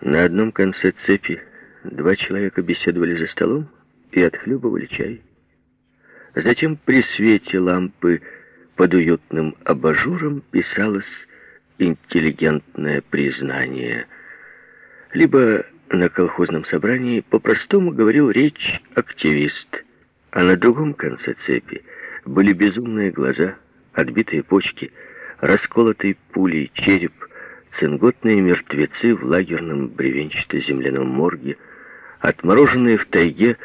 На одном конце цепи два человека беседовали за столом и отхлебывали чай. Затем при свете лампы под уютным абажуром писалось интеллигентное признание. Либо на колхозном собрании по-простому говорил речь активист, а на другом конце цепи были безумные глаза, отбитые почки, расколотый пулей череп, цинготные мертвецы в лагерном бревенчато-земляном морге, отмороженные в тайге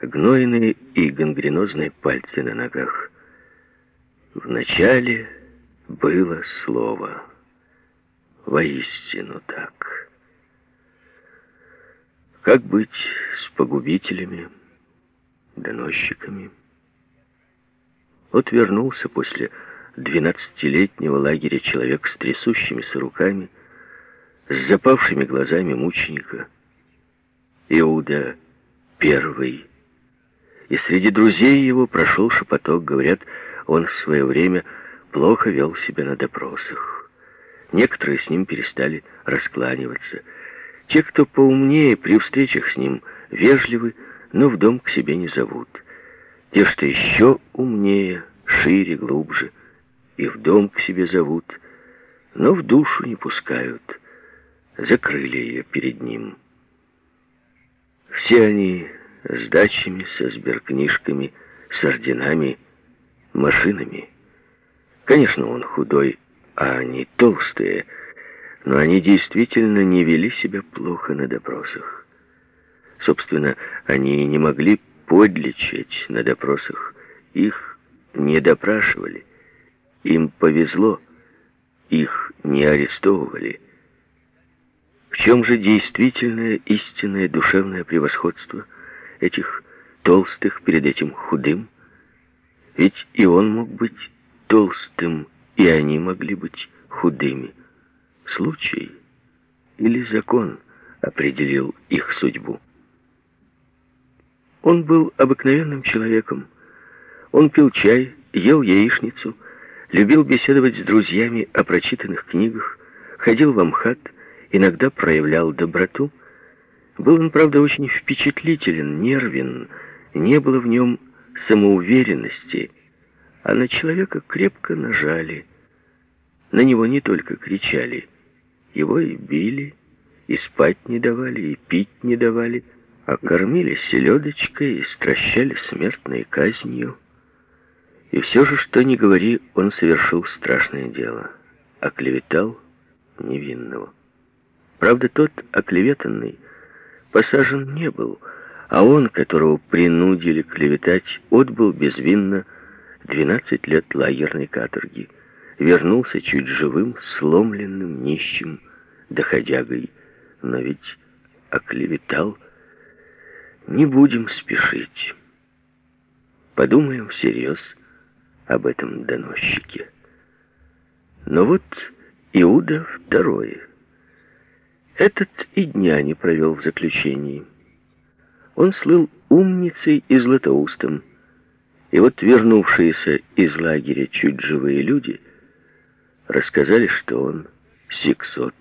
гнойные и гангренозные пальцы на ногах. Вначале было слово. Воистину так. Как быть с погубителями, доносчиками? Вот вернулся после двенадцатилетнего лагеря человек с трясущимися руками, с запавшими глазами мученика. Иуда первый. И среди друзей его прошел шепоток, говорят, он в свое время плохо вел себя на допросах. Некоторые с ним перестали раскланиваться. Те, кто поумнее, при встречах с ним вежливы, но в дом к себе не зовут. Те, что еще умнее, шире, глубже, и в дом к себе зовут, но в душу не пускают. Закрыли ее перед ним. Все они с дачами, со сберкнижками, с орденами, машинами. Конечно, он худой, а они толстые, но они действительно не вели себя плохо на допросах. Собственно, они не могли подлечить на допросах. Их не допрашивали. Им повезло. Их не арестовывали. В чем же действительное истинное душевное превосходство этих толстых перед этим худым? Ведь и он мог быть толстым, и они могли быть худыми. Случай или закон определил их судьбу. Он был обыкновенным человеком. Он пил чай, ел яичницу, любил беседовать с друзьями о прочитанных книгах, ходил в Амхат, иногда проявлял доброту. Был он, правда, очень впечатлителен, нервен, не было в нем самоуверенности, а на человека крепко нажали. На него не только кричали, его и били, и спать не давали, и пить не давали, а кормили селедочкой и стращали смертной казнью. И все же, что ни говори, он совершил страшное дело. Оклеветал невинного. Правда, тот оклеветанный посажен не был, а он, которого принудили клеветать, отбыл безвинно 12 лет лагерной каторги. Вернулся чуть живым, сломленным, нищим, доходягой. Но ведь оклеветал. Не будем спешить. Подумаем всерьез об этом доносчике. Но вот Иуда второе. Этот и дня не провел в заключении. Он слыл умницей и златоустом. И вот вернувшиеся из лагеря чуть живые люди рассказали, что он сексот.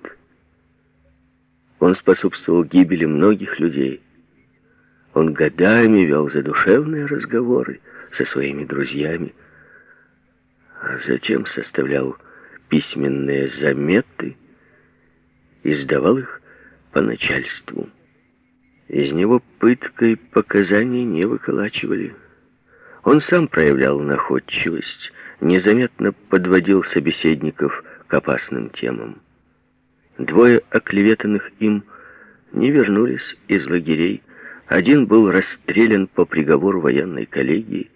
Он способствовал гибели многих людей. Он годами вел задушевные разговоры со своими друзьями, а затем составлял письменные заметы и сдавал их по начальству. Из него пыткой показаний не выколачивали. Он сам проявлял находчивость, незаметно подводил собеседников к опасным темам. Двое оклеветанных им не вернулись из лагерей. Один был расстрелян по приговору военной коллегии.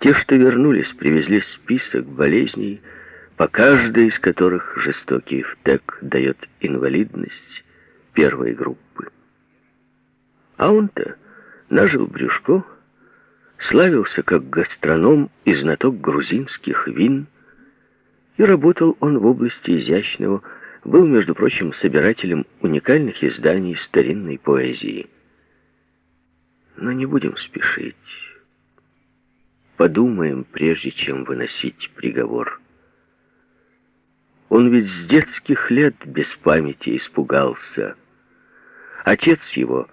Те, что вернулись, привезли список болезней, по каждой из которых жестокий втек дает инвалидность первой группы. А он-то нажил брюшко, славился как гастроном и знаток грузинских вин, и работал он в области изящного, был, между прочим, собирателем уникальных изданий старинной поэзии. Но не будем спешить. Подумаем, прежде чем выносить приговор. Он ведь с детских лет без памяти испугался. Отец его